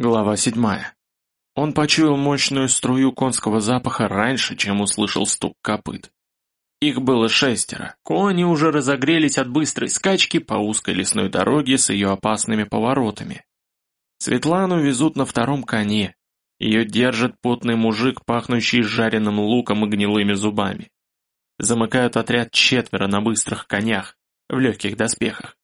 Глава седьмая. Он почуял мощную струю конского запаха раньше, чем услышал стук копыт. Их было шестеро. Кони уже разогрелись от быстрой скачки по узкой лесной дороге с ее опасными поворотами. Светлану везут на втором коне. Ее держит потный мужик, пахнущий жареным луком и гнилыми зубами. Замыкают отряд четверо на быстрых конях, в легких доспехах.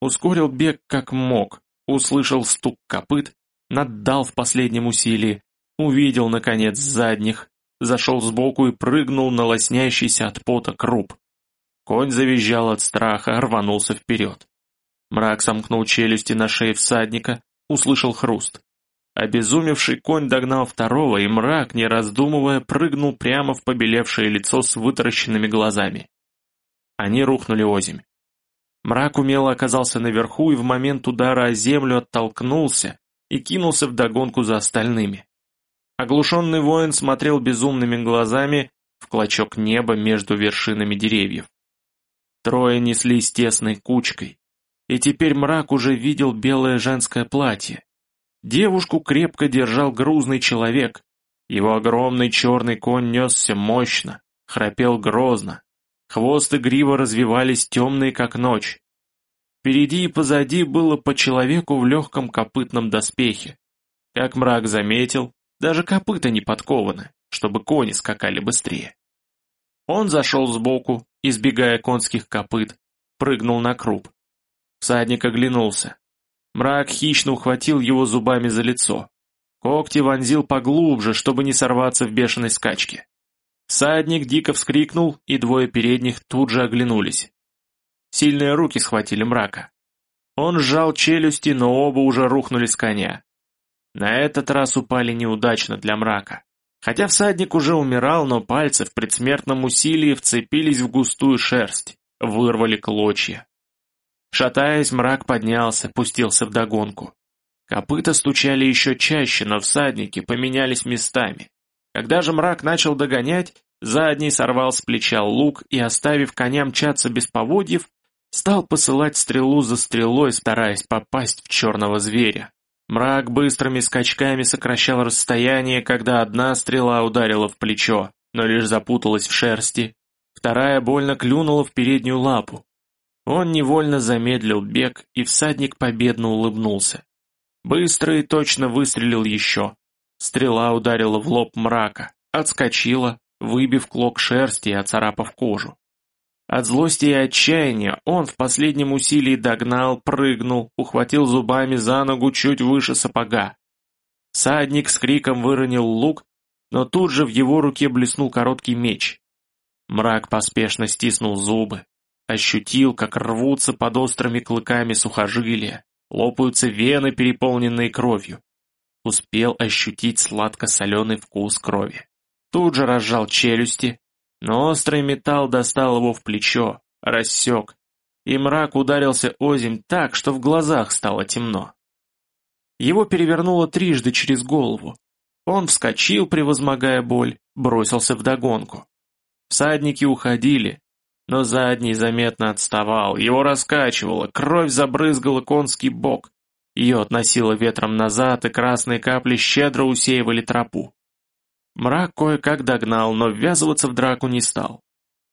Ускорил бег как мог, услышал стук копыт, наддал в последнем усилии, увидел, наконец, задних, зашел сбоку и прыгнул на лоснящийся от пота круп. Конь завизжал от страха, рванулся вперед. Мрак сомкнул челюсти на шее всадника, услышал хруст. Обезумевший конь догнал второго, и мрак, не раздумывая, прыгнул прямо в побелевшее лицо с вытаращенными глазами. Они рухнули озимь. Мрак умело оказался наверху и в момент удара о землю оттолкнулся, и кинулся вдогонку за остальными. Оглушенный воин смотрел безумными глазами в клочок неба между вершинами деревьев. Трое неслись тесной кучкой, и теперь мрак уже видел белое женское платье. Девушку крепко держал грузный человек, его огромный черный конь несся мощно, храпел грозно, хвост и грива развивались темные, как ночь, Впереди и позади было по человеку в легком копытном доспехе. Как мрак заметил, даже копыта не подкованы, чтобы кони скакали быстрее. Он зашел сбоку, избегая конских копыт, прыгнул на круп. Всадник оглянулся. Мрак хищно ухватил его зубами за лицо. Когти вонзил поглубже, чтобы не сорваться в бешеной скачке. Всадник дико вскрикнул, и двое передних тут же оглянулись. Сильные руки схватили мрака. Он сжал челюсти, но оба уже рухнули с коня. На этот раз упали неудачно для мрака. Хотя всадник уже умирал, но пальцы в предсмертном усилии вцепились в густую шерсть, вырвали клочья. Шатаясь, мрак поднялся, пустился в догонку. Копыта стучали еще чаще, но всадники поменялись местами. Когда же мрак начал догонять, задний сорвал с плеча лук и, оставив коня мчаться без поводьев, Стал посылать стрелу за стрелой, стараясь попасть в черного зверя. Мрак быстрыми скачками сокращал расстояние, когда одна стрела ударила в плечо, но лишь запуталась в шерсти, вторая больно клюнула в переднюю лапу. Он невольно замедлил бег, и всадник победно улыбнулся. Быстро и точно выстрелил еще. Стрела ударила в лоб мрака, отскочила, выбив клок шерсти и оцарапав кожу. От злости и отчаяния он в последнем усилии догнал, прыгнул, ухватил зубами за ногу чуть выше сапога. Садник с криком выронил лук, но тут же в его руке блеснул короткий меч. Мрак поспешно стиснул зубы, ощутил, как рвутся под острыми клыками сухожилия, лопаются вены, переполненные кровью. Успел ощутить сладко-соленый вкус крови. Тут же разжал челюсти, но острый металл достал его в плечо, рассек, и мрак ударился озимь так, что в глазах стало темно. Его перевернуло трижды через голову. Он вскочил, превозмогая боль, бросился вдогонку. Всадники уходили, но задний заметно отставал, его раскачивало, кровь забрызгала конский бок. Ее относило ветром назад, и красные капли щедро усеивали тропу. Мрак кое-как догнал, но ввязываться в драку не стал.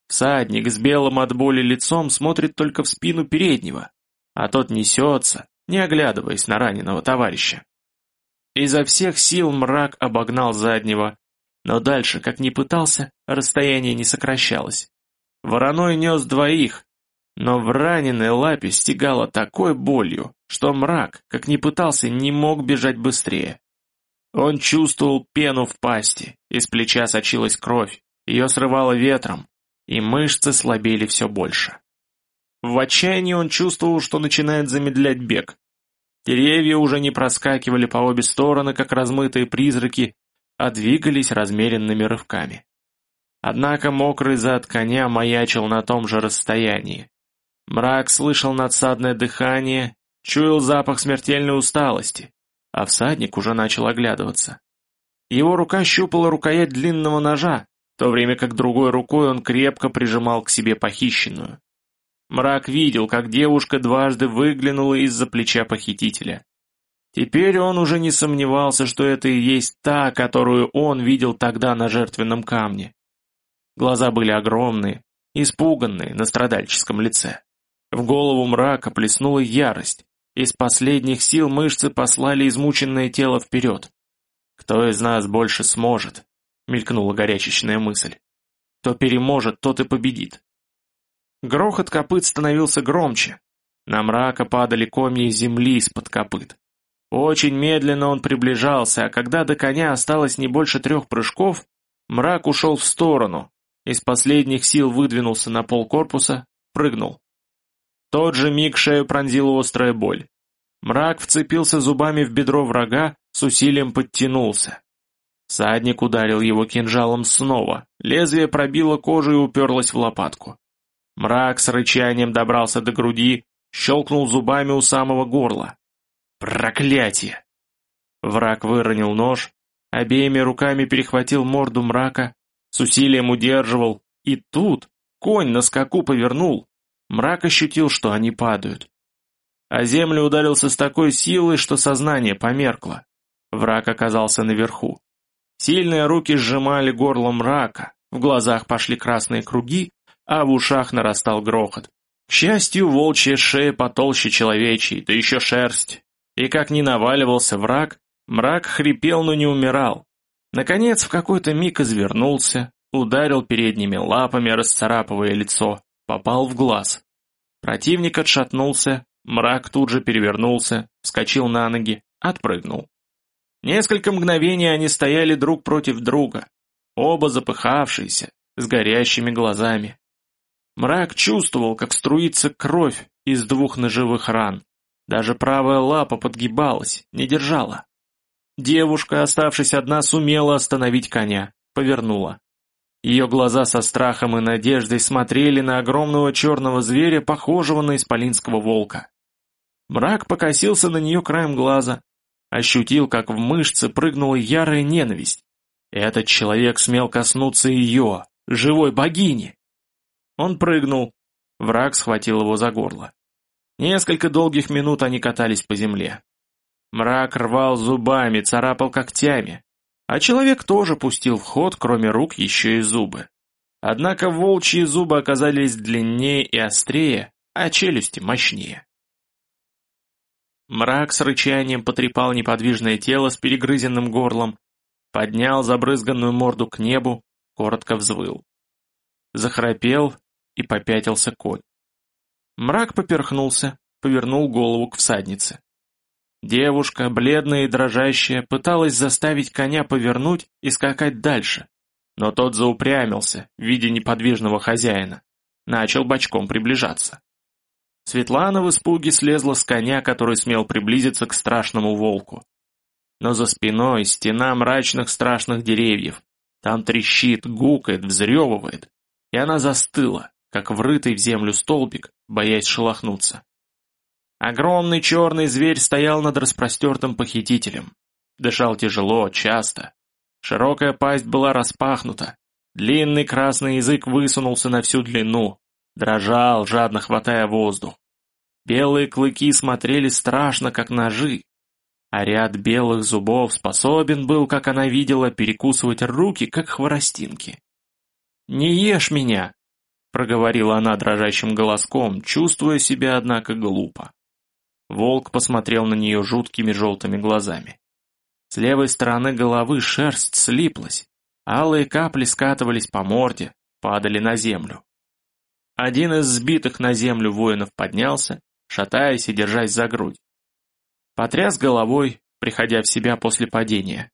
Всадник с белым от боли лицом смотрит только в спину переднего, а тот несется, не оглядываясь на раненого товарища. Изо всех сил мрак обогнал заднего, но дальше, как ни пытался, расстояние не сокращалось. Вороной нес двоих, но в раненой лапе стегало такой болью, что мрак, как ни пытался, не мог бежать быстрее. Он чувствовал пену в пасти, из плеча сочилась кровь, ее срывало ветром, и мышцы слабели все больше. В отчаянии он чувствовал, что начинает замедлять бег. Деревья уже не проскакивали по обе стороны, как размытые призраки, а двигались размеренными рывками. Однако мокрый зад коня маячил на том же расстоянии. Мрак слышал надсадное дыхание, чуял запах смертельной усталости а всадник уже начал оглядываться. Его рука щупала рукоять длинного ножа, в то время как другой рукой он крепко прижимал к себе похищенную. Мрак видел, как девушка дважды выглянула из-за плеча похитителя. Теперь он уже не сомневался, что это и есть та, которую он видел тогда на жертвенном камне. Глаза были огромные, испуганные на страдальческом лице. В голову мрака плеснула ярость. Из последних сил мышцы послали измученное тело вперед. «Кто из нас больше сможет?» — мелькнула горячечная мысль. «Кто переможет, тот и победит». Грохот копыт становился громче. На мрака падали комья земли из-под копыт. Очень медленно он приближался, а когда до коня осталось не больше трех прыжков, мрак ушел в сторону, из последних сил выдвинулся на пол корпуса, прыгнул. Тот же миг шею пронзила острая боль. Мрак вцепился зубами в бедро врага, с усилием подтянулся. Садник ударил его кинжалом снова, лезвие пробило кожу и уперлось в лопатку. Мрак с рычанием добрался до груди, щелкнул зубами у самого горла. Проклятие! Враг выронил нож, обеими руками перехватил морду мрака, с усилием удерживал, и тут конь на скаку повернул. Мрак ощутил, что они падают. А землю ударился с такой силой, что сознание померкло. Враг оказался наверху. Сильные руки сжимали горло мрака, в глазах пошли красные круги, а в ушах нарастал грохот. К счастью, волчья шея потолще человечьей, да еще шерсть. И как ни наваливался враг, мрак хрипел, но не умирал. Наконец, в какой-то миг извернулся, ударил передними лапами, расцарапывая лицо, попал в глаз. Противник отшатнулся, мрак тут же перевернулся, вскочил на ноги, отпрыгнул. Несколько мгновений они стояли друг против друга, оба запыхавшиеся, с горящими глазами. Мрак чувствовал, как струится кровь из двух ножевых ран. Даже правая лапа подгибалась, не держала. Девушка, оставшись одна, сумела остановить коня, повернула. Ее глаза со страхом и надеждой смотрели на огромного черного зверя, похожего на исполинского волка. Мрак покосился на нее краем глаза, ощутил, как в мышцы прыгнула ярая ненависть. Этот человек смел коснуться ее, живой богини. Он прыгнул. Враг схватил его за горло. Несколько долгих минут они катались по земле. Мрак рвал зубами, царапал когтями. А человек тоже пустил в ход, кроме рук, еще и зубы. Однако волчьи зубы оказались длиннее и острее, а челюсти мощнее. Мрак с рычанием потрепал неподвижное тело с перегрызенным горлом, поднял забрызганную морду к небу, коротко взвыл. Захрапел и попятился конь. Мрак поперхнулся, повернул голову к всаднице. Девушка, бледная и дрожащая, пыталась заставить коня повернуть и скакать дальше, но тот заупрямился, видя неподвижного хозяина. Начал бочком приближаться. Светлана в испуге слезла с коня, который смел приблизиться к страшному волку. Но за спиной стена мрачных страшных деревьев. Там трещит, гукает, взрёвывает. И она застыла, как врытый в землю столбик, боясь шелохнуться. Огромный черный зверь стоял над распростертым похитителем. Дышал тяжело, часто. Широкая пасть была распахнута. Длинный красный язык высунулся на всю длину, дрожал, жадно хватая воздух. Белые клыки смотрели страшно, как ножи, а ряд белых зубов способен был, как она видела, перекусывать руки, как хворостинки. «Не ешь меня!» — проговорила она дрожащим голоском, чувствуя себя, однако, глупо. Волк посмотрел на нее жуткими желтыми глазами. С левой стороны головы шерсть слиплась, алые капли скатывались по морде, падали на землю. Один из сбитых на землю воинов поднялся, шатаясь и держась за грудь. Потряс головой, приходя в себя после падения.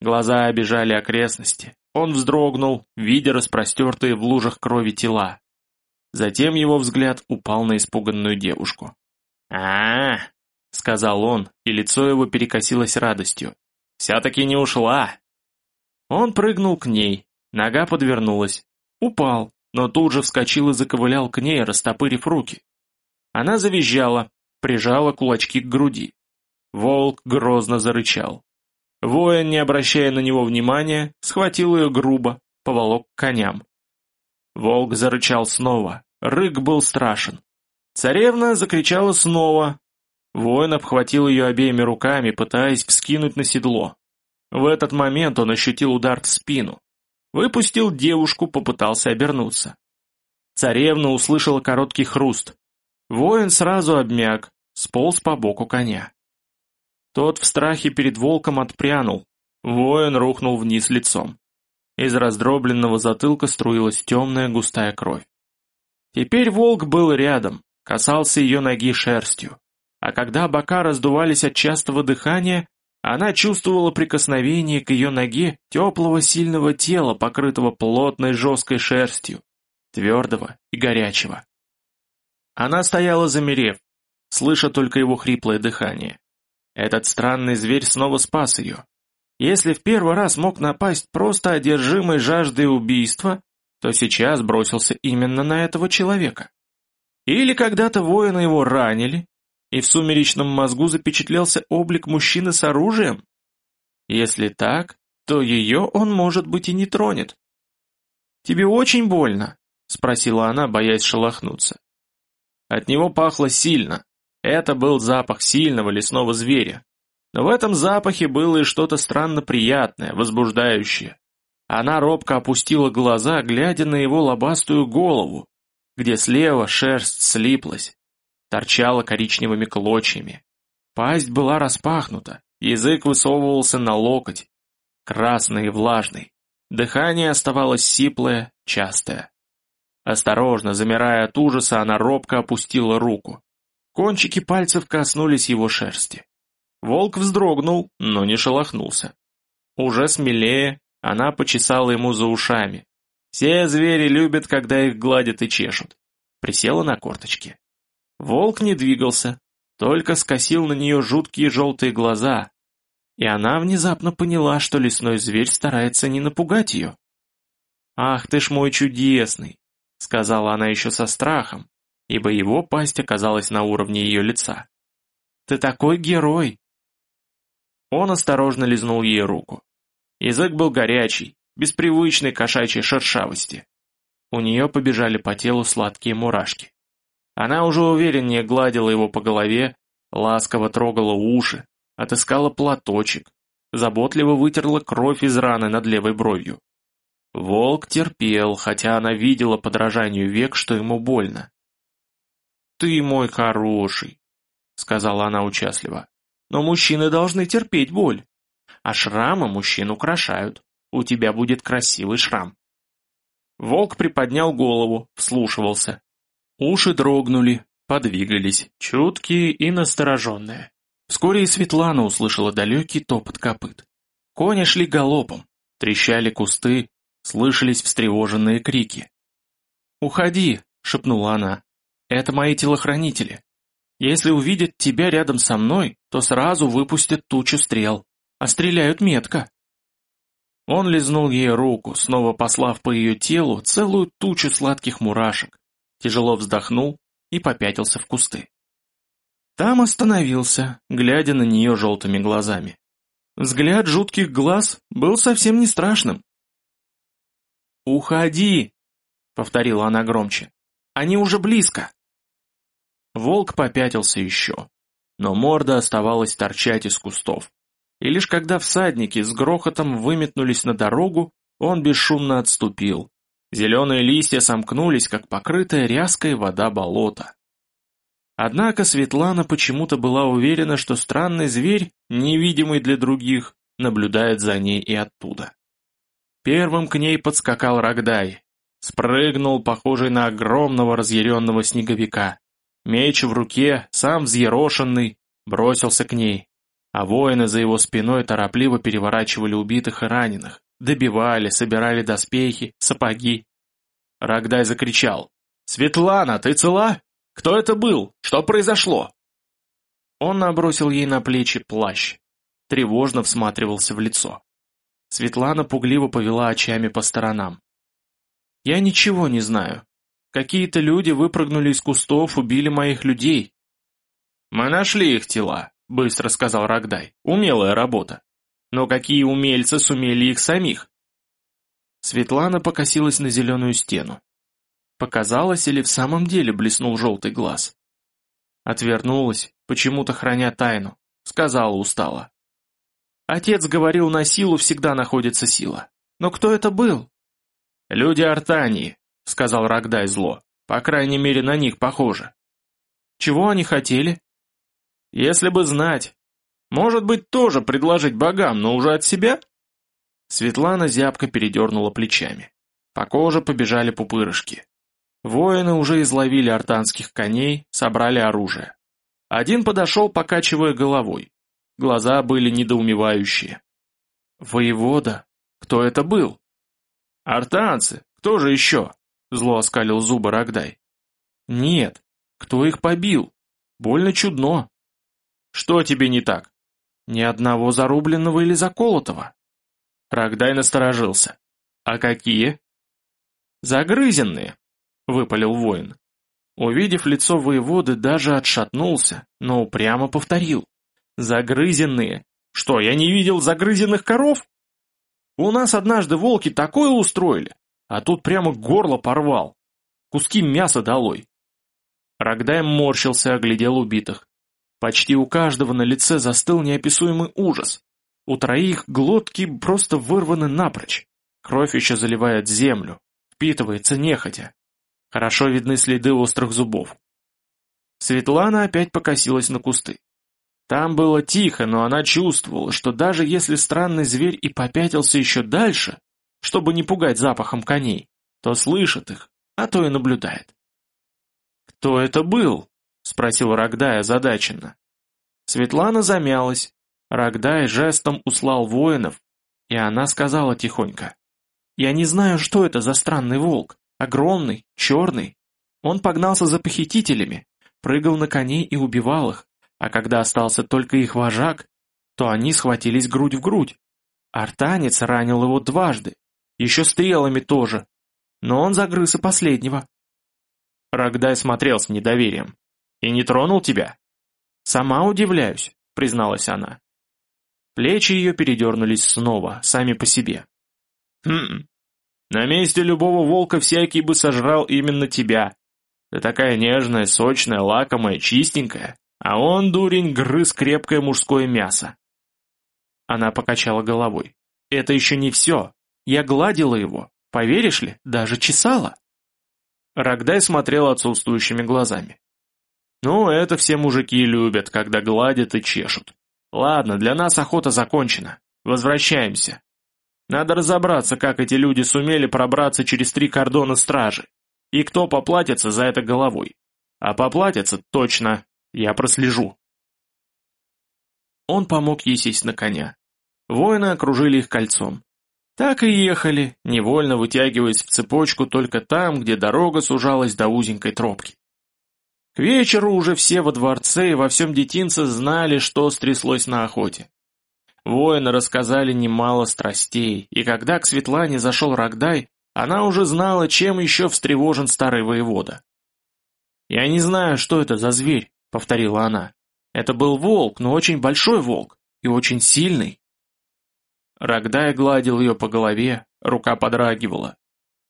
Глаза обижали окрестности. Он вздрогнул, видя распростертые в лужах крови тела. Затем его взгляд упал на испуганную девушку. А, сказал он, и лицо его перекосилось радостью. «Вся-таки не ушла!» Он прыгнул к ней, нога подвернулась, упал, но тут же вскочил и заковылял к ней, растопырив руки. Она завизжала, прижала кулачки к груди. Волк грозно зарычал. Воин, не обращая на него внимания, схватил ее грубо, поволок к коням. Волк зарычал снова, рык был страшен. Царевна закричала снова. Воин обхватил ее обеими руками, пытаясь вскинуть на седло. В этот момент он ощутил удар в спину. Выпустил девушку, попытался обернуться. Царевна услышала короткий хруст. Воин сразу обмяк, сполз по боку коня. Тот в страхе перед волком отпрянул. Воин рухнул вниз лицом. Из раздробленного затылка струилась темная густая кровь. Теперь волк был рядом, касался ее ноги шерстью. А когда бока раздувались от частого дыхания, она чувствовала прикосновение к ее ноге теплого сильного тела, покрытого плотной жесткой шерстью, твердого и горячего. Она стояла замерев, слыша только его хриплое дыхание. Этот странный зверь снова спас ее. Если в первый раз мог напасть просто одержимой жаждой убийства, то сейчас бросился именно на этого человека. Или когда-то воины его ранили, и в сумеречном мозгу запечатлелся облик мужчины с оружием? Если так, то ее он, может быть, и не тронет. «Тебе очень больно?» — спросила она, боясь шелохнуться. От него пахло сильно. Это был запах сильного лесного зверя. Но в этом запахе было и что-то странно приятное, возбуждающее. Она робко опустила глаза, глядя на его лобастую голову, где слева шерсть слиплась, торчала коричневыми клочьями. Пасть была распахнута, язык высовывался на локоть, красный и влажный. Дыхание оставалось сиплое, частое. Осторожно, замирая от ужаса, она робко опустила руку. Кончики пальцев коснулись его шерсти. Волк вздрогнул, но не шелохнулся. Уже смелее, она почесала ему за ушами. Все звери любят, когда их гладят и чешут. Присела на корточки. Волк не двигался, только скосил на нее жуткие желтые глаза, и она внезапно поняла, что лесной зверь старается не напугать ее. «Ах ты ж мой чудесный!» — сказала она еще со страхом, ибо его пасть оказалась на уровне ее лица. «Ты такой герой!» Он осторожно лизнул ей руку. Язык был горячий, без привычной кошачьей шершавости. У нее побежали по телу сладкие мурашки. Она уже увереннее гладила его по голове, ласково трогала уши, отыскала платочек, заботливо вытерла кровь из раны над левой бровью. Волк терпел, хотя она видела подражанию век, что ему больно. «Ты мой хороший», — сказала она участливо, — «но мужчины должны терпеть боль, а шрамы мужчин украшают, у тебя будет красивый шрам». Волк приподнял голову, вслушивался. Уши дрогнули, подвигались, чуткие и настороженные. Вскоре и Светлана услышала далекий топот копыт. Кони шли галопом, трещали кусты, слышались встревоженные крики. «Уходи!» — шепнула она. «Это мои телохранители. Если увидят тебя рядом со мной, то сразу выпустят тучу стрел, а стреляют метко». Он лизнул ей руку, снова послав по ее телу целую тучу сладких мурашек, тяжело вздохнул и попятился в кусты. Там остановился, глядя на нее желтыми глазами. Взгляд жутких глаз был совсем не страшным. «Уходи!» — повторила она громче. «Они уже близко!» Волк попятился еще, но морда оставалась торчать из кустов. И лишь когда всадники с грохотом выметнулись на дорогу, он бесшумно отступил, Зеленые листья сомкнулись, как покрытая ряской вода болота. Однако Светлана почему-то была уверена, что странный зверь, невидимый для других, наблюдает за ней и оттуда. Первым к ней подскакал Рогдай. Спрыгнул, похожий на огромного разъяренного снеговика. Меч в руке, сам взъерошенный, бросился к ней. А воины за его спиной торопливо переворачивали убитых и раненых. Добивали, собирали доспехи, сапоги. Рогдай закричал. «Светлана, ты цела? Кто это был? Что произошло?» Он набросил ей на плечи плащ. Тревожно всматривался в лицо. Светлана пугливо повела очами по сторонам. «Я ничего не знаю. Какие-то люди выпрыгнули из кустов, убили моих людей». «Мы нашли их тела», — быстро сказал Рогдай. «Умелая работа. Но какие умельцы сумели их самих? Светлана покосилась на зеленую стену. Показалось или в самом деле блеснул желтый глаз? Отвернулась, почему-то храня тайну, сказала устало. Отец говорил, на силу всегда находится сила. Но кто это был? Люди Артании, сказал Рогдай зло. По крайней мере, на них похоже. Чего они хотели? Если бы знать. Может быть, тоже предложить богам, но уже от себя? Светлана зябко передернула плечами. По коже побежали пупырышки. Воины уже изловили артанских коней, собрали оружие. Один подошел, покачивая головой. Глаза были недоумевающие. «Воевода? Кто это был?» «Артанцы! Кто же еще?» Зло оскалил зубы Рогдай. «Нет. Кто их побил? Больно чудно». «Что тебе не так?» «Ни одного зарубленного или заколотого». Рогдай насторожился. «А какие?» «Загрызенные», — выпалил воин. Увидев лицо воеводы, даже отшатнулся, но упрямо повторил. «Загрызенные! Что, я не видел загрызенных коров?» «У нас однажды волки такое устроили, а тут прямо горло порвал. Куски мяса долой». Рогдай морщился, оглядел убитых. Почти у каждого на лице застыл неописуемый ужас. У троих глотки просто вырваны напрочь. Кровь еще заливает землю, впитывается нехотя. Хорошо видны следы острых зубов. Светлана опять покосилась на кусты. Там было тихо, но она чувствовала, что даже если странный зверь и попятился еще дальше, чтобы не пугать запахом коней, то слышит их, а то и наблюдает. «Кто это был?» — спросил Рогдай озадаченно. Светлана замялась. Рогдай жестом услал воинов, и она сказала тихонько. «Я не знаю, что это за странный волк. Огромный, черный. Он погнался за похитителями, прыгал на коней и убивал их, а когда остался только их вожак, то они схватились грудь в грудь. Артанец ранил его дважды, еще стрелами тоже, но он загрыз и последнего. Рогдай смотрел с недоверием. «И не тронул тебя?» «Сама удивляюсь», — призналась она. Плечи ее передернулись снова, сами по себе. «Хм, на месте любого волка всякий бы сожрал именно тебя. Ты такая нежная, сочная, лакомая, чистенькая, а он, дурень, грыз крепкое мужское мясо. Она покачала головой. Это еще не все. Я гладила его, поверишь ли, даже чесала. Рогдай смотрел отсутствующими глазами. Ну, это все мужики любят, когда гладят и чешут. Ладно, для нас охота закончена. Возвращаемся. Надо разобраться, как эти люди сумели пробраться через три кордона стражи. И кто поплатится за это головой. А поплатится точно, я прослежу. Он помог ей сесть на коня. Воины окружили их кольцом. Так и ехали, невольно вытягиваясь в цепочку только там, где дорога сужалась до узенькой тропки. К вечеру уже все во дворце и во всем детинце знали, что стряслось на охоте. Воины рассказали немало страстей, и когда к Светлане зашел Рогдай, она уже знала, чем еще встревожен старый воевода. «Я не знаю, что это за зверь», — повторила она. «Это был волк, но очень большой волк, и очень сильный». Рогдай гладил ее по голове, рука подрагивала.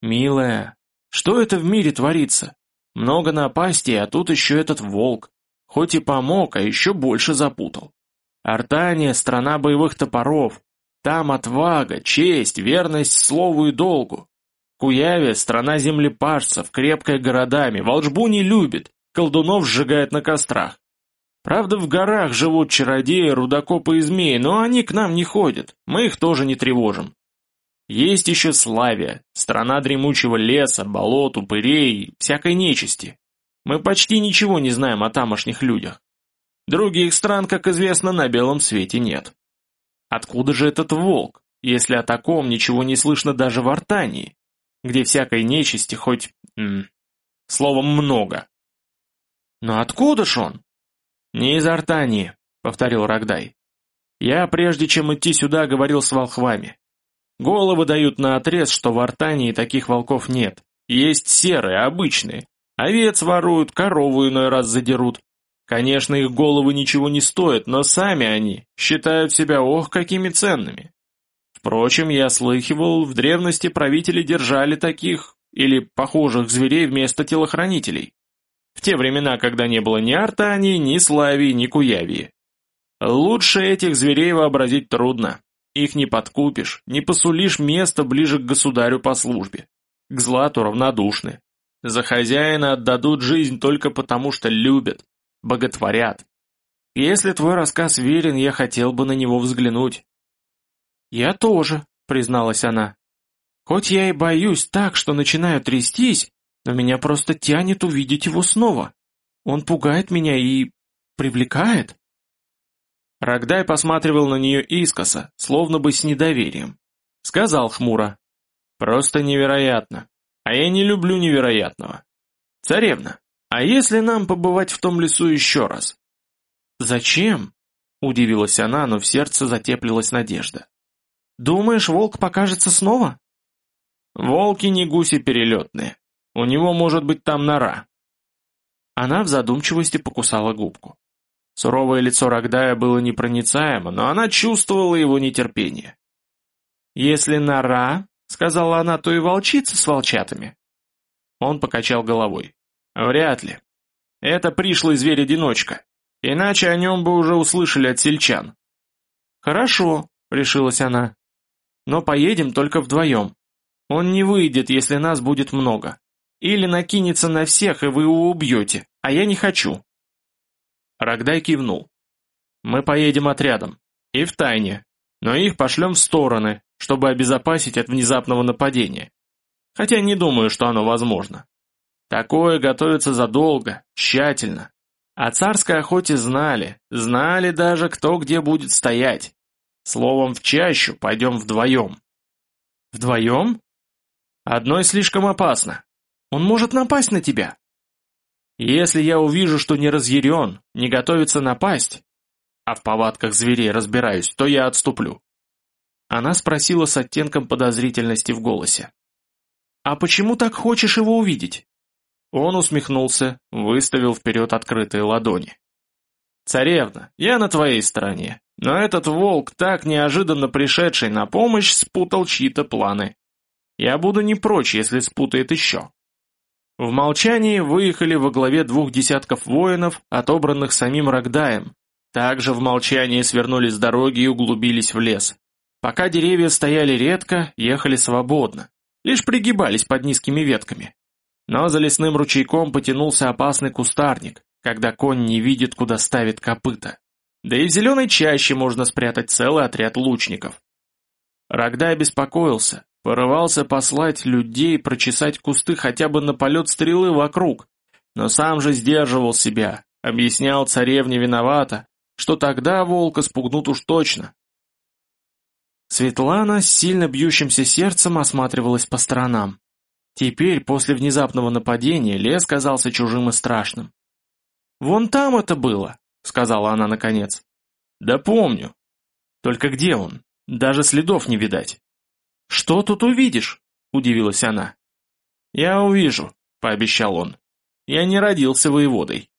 «Милая, что это в мире творится? Много напасти, а тут еще этот волк. Хоть и помог, а еще больше запутал. Артания — страна боевых топоров. Там отвага, честь, верность слову и долгу. Куяве — страна землепашцев, крепкая городами, волжбу не любит, колдунов сжигает на кострах. Правда, в горах живут чародеи, рудокопы и змеи, но они к нам не ходят, мы их тоже не тревожим. Есть еще Славия, страна дремучего леса, болот, упырей, всякой нечисти. Мы почти ничего не знаем о тамошних людях. Других стран, как известно, на белом свете нет. Откуда же этот волк, если о таком ничего не слышно даже в Артании, где всякой нечисти хоть... М, словом, много? Но откуда ж он? Не из Артании, повторил Рогдай. Я, прежде чем идти сюда, говорил с волхвами. Головы дают на отрез, что в Артании таких волков нет. Есть серые, обычные. Овец воруют, корову иной раз задерут. Конечно, их головы ничего не стоят, но сами они считают себя ох какими ценными. Впрочем, я слыхивал, в древности правители держали таких или похожих зверей вместо телохранителей. В те времена, когда не было ни Артании, ни Славии, ни Куявии. Лучше этих зверей вообразить трудно. Их не подкупишь, не посулишь место ближе к государю по службе. К злату равнодушны. За хозяина отдадут жизнь только потому, что любят, боготворят. Если твой рассказ верен, я хотел бы на него взглянуть. Я тоже, призналась она. Хоть я и боюсь так, что начинаю трястись, но меня просто тянет увидеть его снова. Он пугает меня и... привлекает. Рогдай посматривал на нее искоса, словно бы с недоверием. Сказал хмуро. «Просто невероятно. А я не люблю невероятного. Царевна, а если нам побывать в том лесу еще раз?» «Зачем?» — удивилась она, но в сердце затеплилась надежда. «Думаешь, волк покажется снова?» «Волки не гуси перелетные. У него может быть там нора». Она в задумчивости покусала губку. Суровое лицо Рогдая было непроницаемо, но она чувствовала его нетерпение. «Если нора, — сказала она, — то и волчица с волчатами». Он покачал головой. «Вряд ли. Это пришлый зверь-одиночка. Иначе о нем бы уже услышали от сельчан». «Хорошо», — решилась она. «Но поедем только вдвоем. Он не выйдет, если нас будет много. Или накинется на всех, и вы его убьете, а я не хочу». Рогдай кивнул. «Мы поедем отрядом. И в тайне. Но их пошлем в стороны, чтобы обезопасить от внезапного нападения. Хотя не думаю, что оно возможно. Такое готовится задолго, тщательно. О царской охоте знали, знали даже, кто где будет стоять. Словом, в чащу пойдем вдвоем. Вдвоем? Одной слишком опасно. Он может напасть на тебя. Если я увижу, что не разъярен, не готовится напасть, а в повадках зверей разбираюсь, то я отступлю. Она спросила с оттенком подозрительности в голосе. «А почему так хочешь его увидеть?» Он усмехнулся, выставил вперед открытые ладони. «Царевна, я на твоей стороне, но этот волк, так неожиданно пришедший на помощь, спутал чьи-то планы. Я буду не прочь, если спутает еще. В молчании выехали во главе двух десятков воинов, отобранных самим Рогдаем. Также в молчании свернули с дороги и углубились в лес. Пока деревья стояли редко, ехали свободно, лишь пригибались под низкими ветками. Но за лесным ручейком потянулся опасный кустарник, когда конь не видит, куда ставит копыта. Да и в зеленой чаще можно спрятать целый отряд лучников. Рогдай беспокоился, Порывался послать людей прочесать кусты хотя бы на полет стрелы вокруг, но сам же сдерживал себя, объяснял царевне виновата, что тогда волка спугнут уж точно. Светлана с сильно бьющимся сердцем осматривалась по сторонам. Теперь, после внезапного нападения, лес казался чужим и страшным. «Вон там это было», — сказала она наконец. «Да помню. Только где он? Даже следов не видать». «Что тут увидишь?» – удивилась она. «Я увижу», – пообещал он. «Я не родился воеводой».